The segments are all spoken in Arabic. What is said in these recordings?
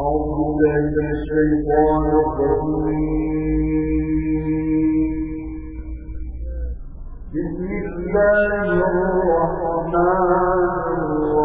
أعوذ من الشيطان الرجيم بسم الله الرحمن الرحيم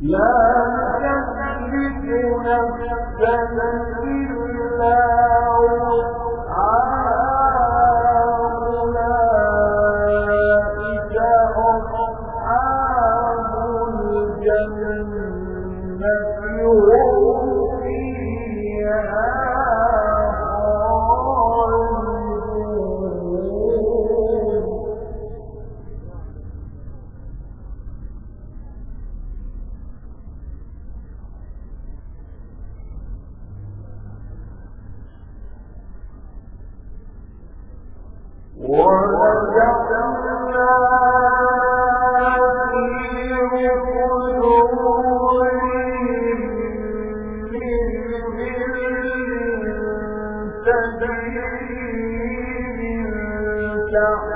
لا تكلف نفسا إلا وسعها إلا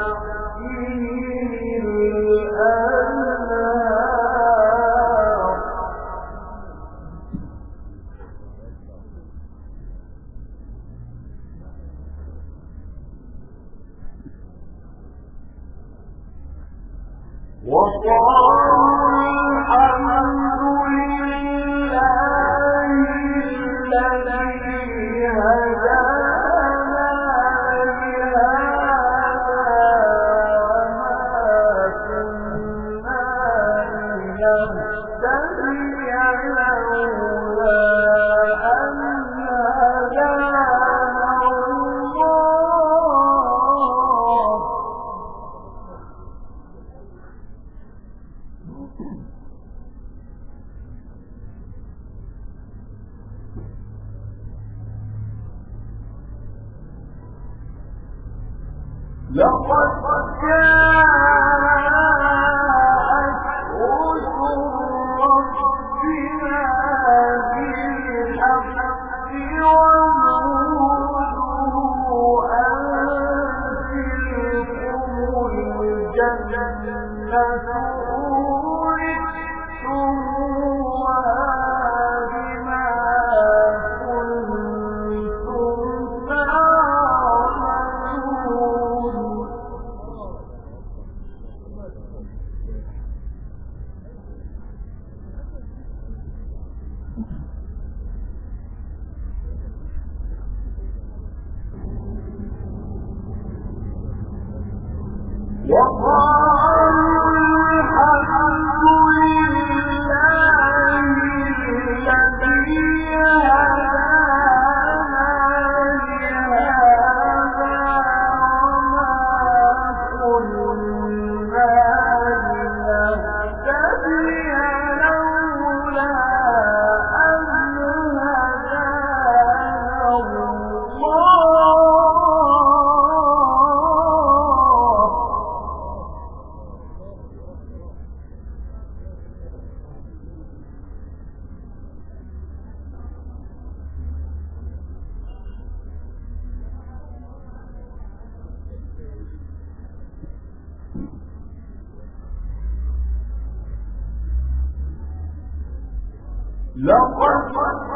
لقد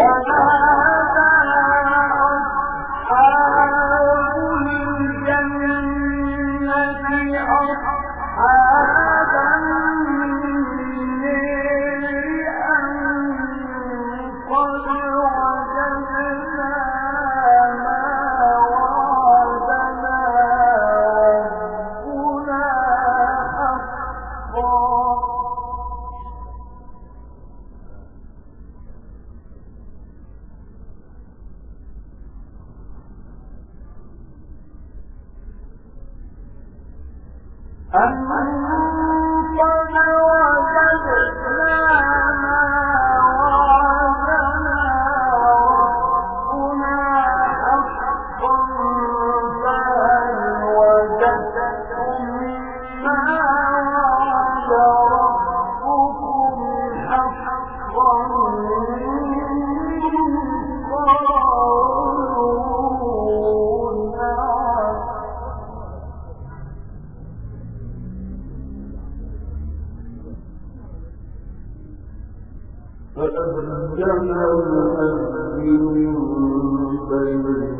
我们 أَمَّنْ قَدْ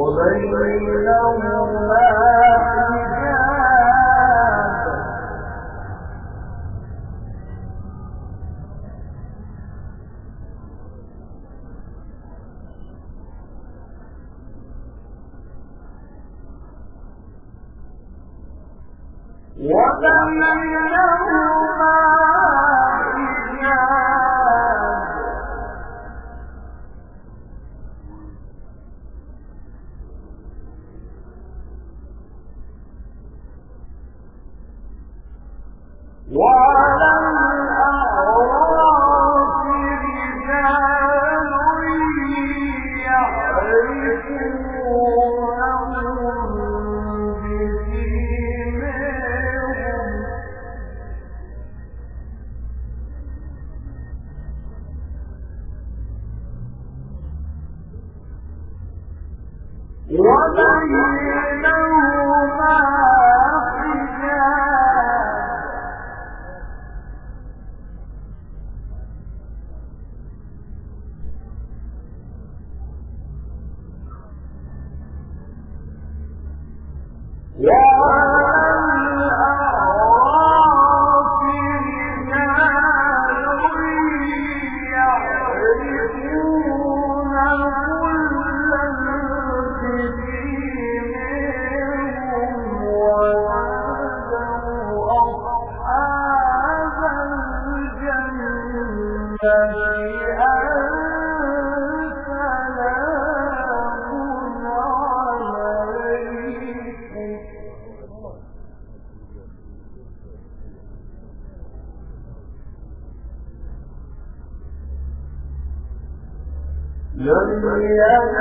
ومن يلوم إياك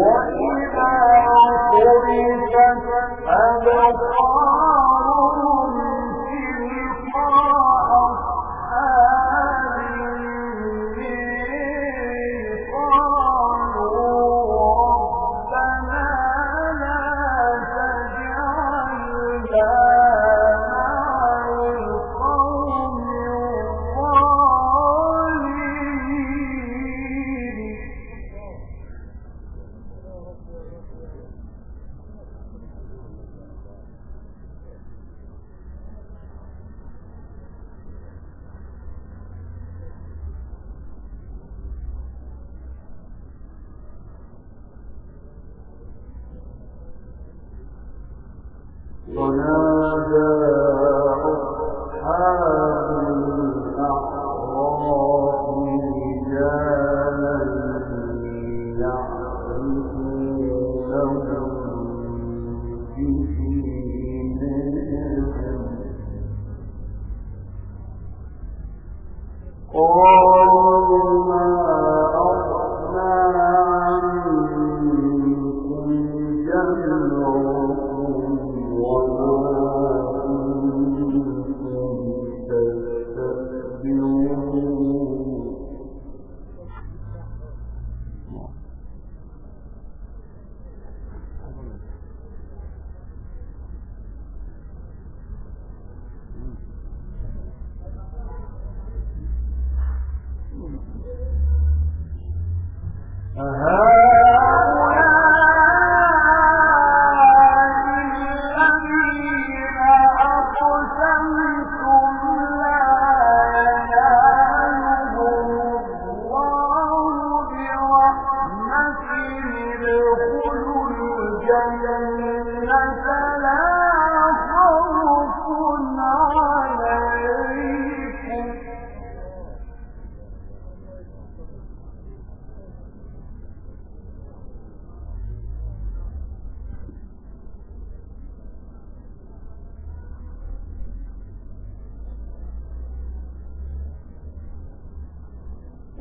وَإِذَا 我呢？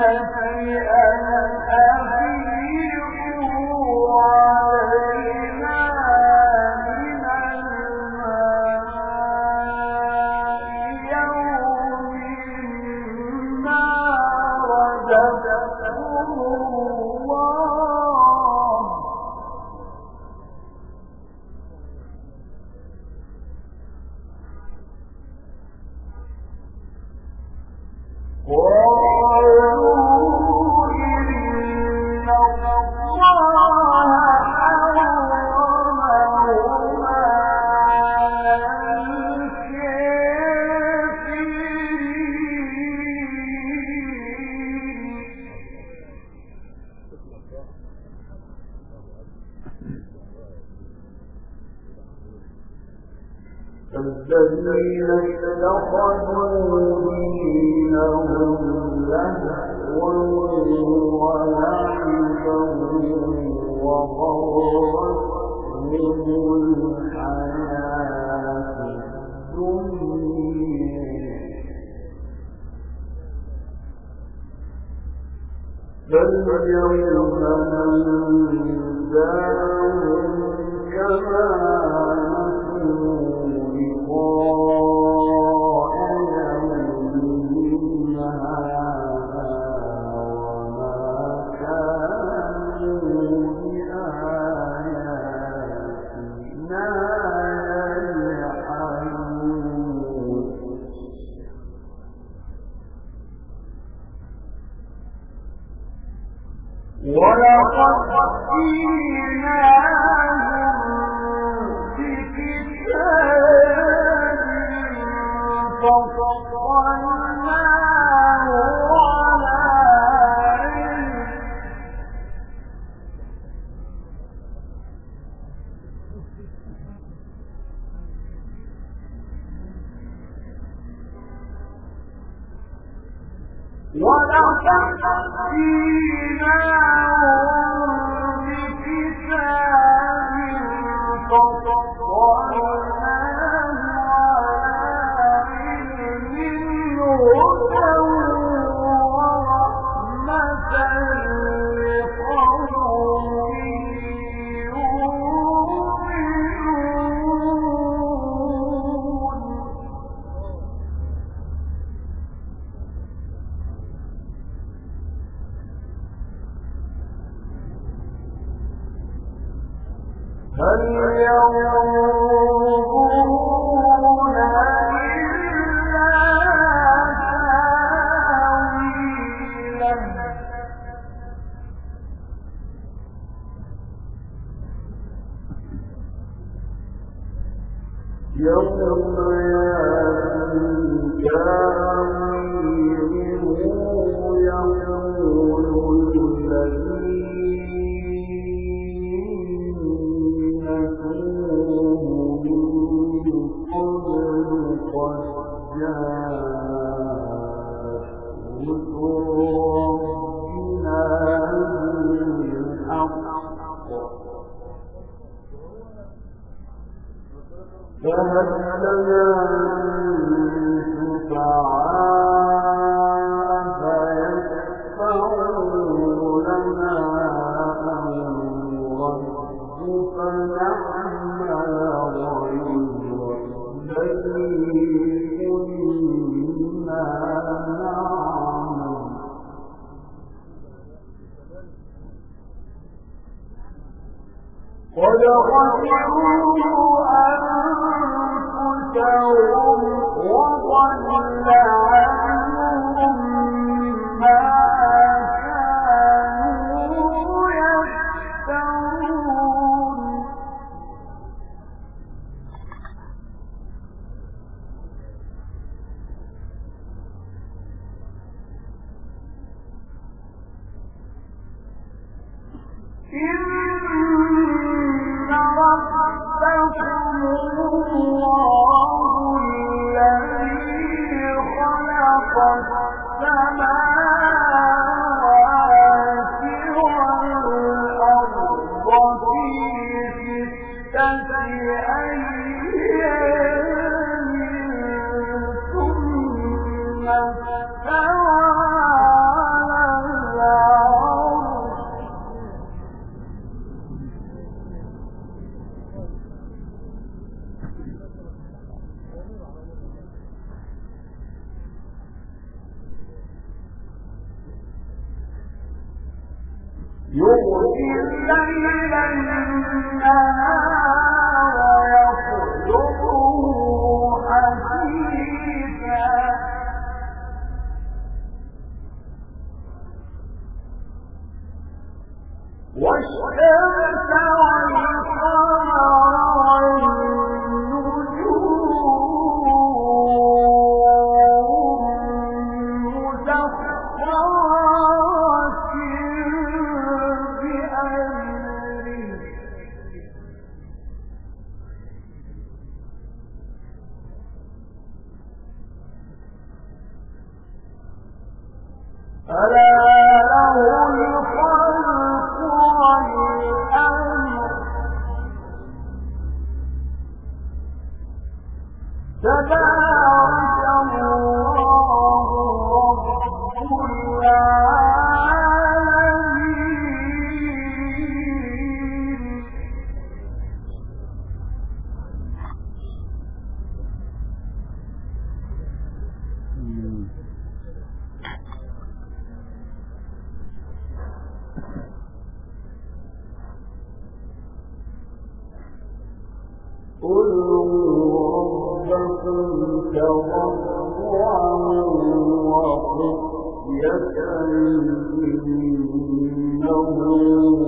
شيئا الذين اتخذوا دينهم لهوا ولعبا وغرتهم الحياة الدنيا. فاليوم ننساهم كما نسوا قد خسروا أنفسهم وضل عنهم تسيئة إن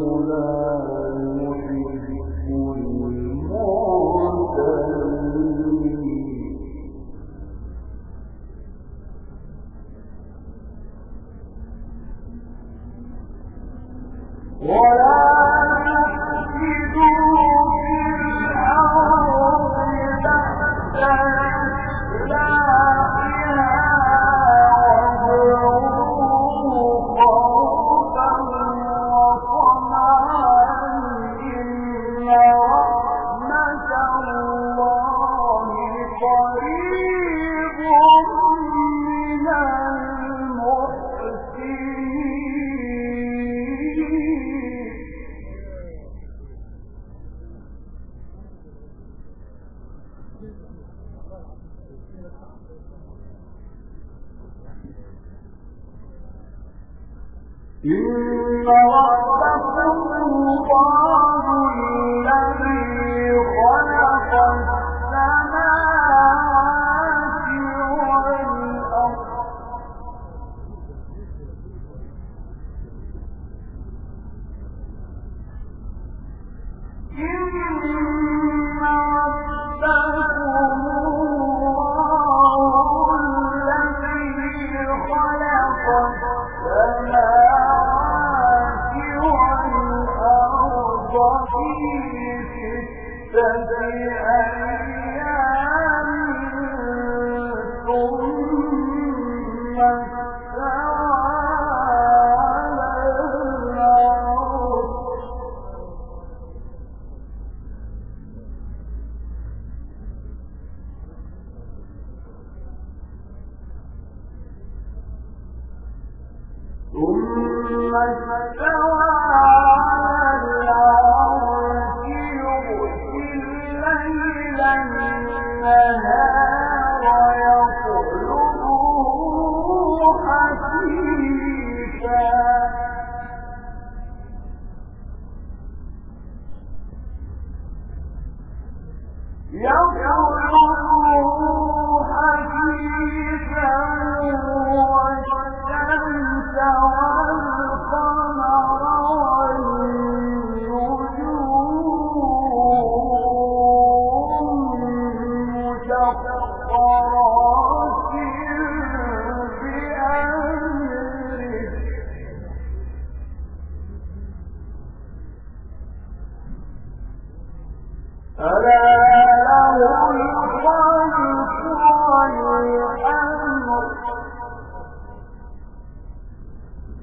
ستة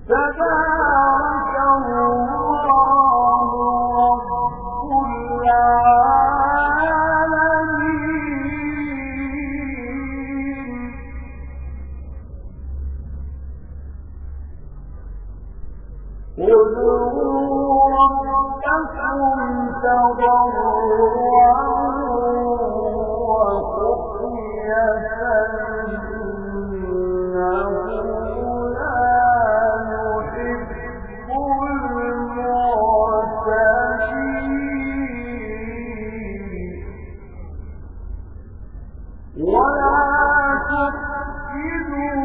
تبارك تفسدوا